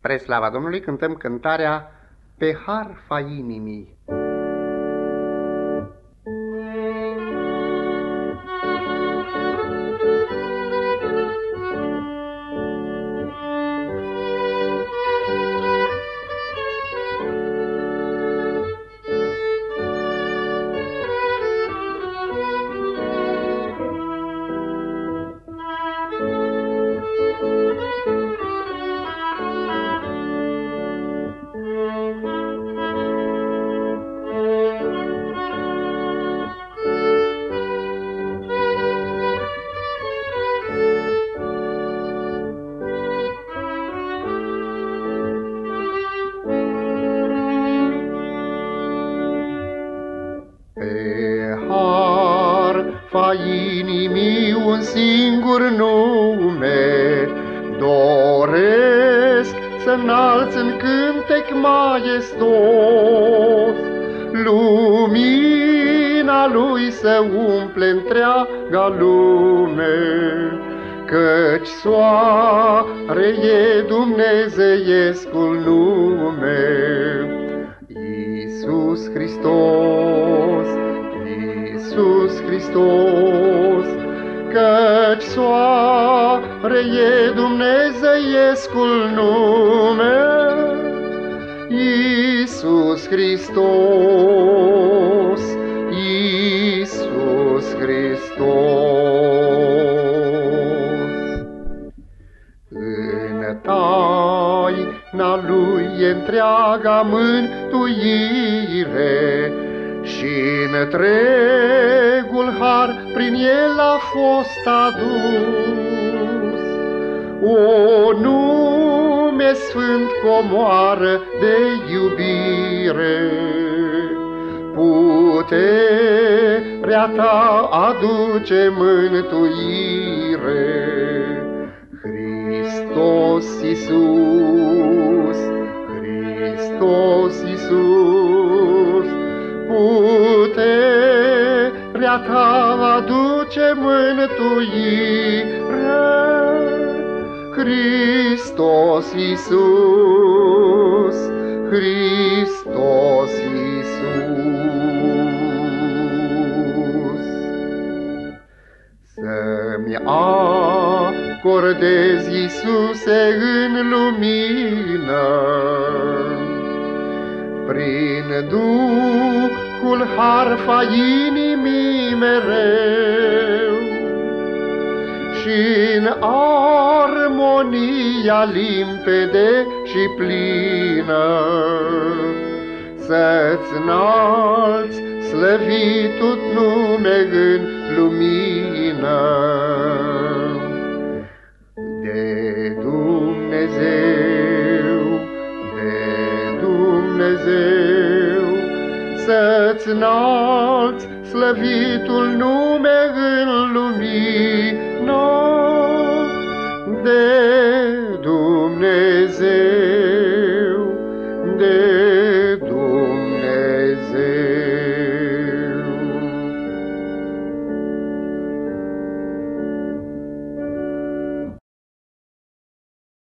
Pre slava Domnului cântăm cântarea Pe harfa inimii. Fa inimii un singur nume, doresc să înalți în cântec maestos, lumina lui să umple întreaga lume, căci soare e dumnezeiescul nume. Iisus Hristos, Iisus Hristos, Căci soare e dumnezeiescul nume, Iisus Hristos, Iisus Hristos. În taina Lui e întreaga mântuire, și întregul har prin el a fost adus. O nume sfânt comoară de iubire, puterea ta aduce mântuire. Hristos Iisus, Hristos Iisus, puterea ta aduce mântuire. Hristos Iisus, Hristos Iisus. Să-mi acordezi, Iisuse, în lumină, prin Duhul harfa inimii mereu și în armonia limpede și plină să-ți înalți slăvitul nume în lumină. Dumnezeu, să-ți înalți slăvitul nume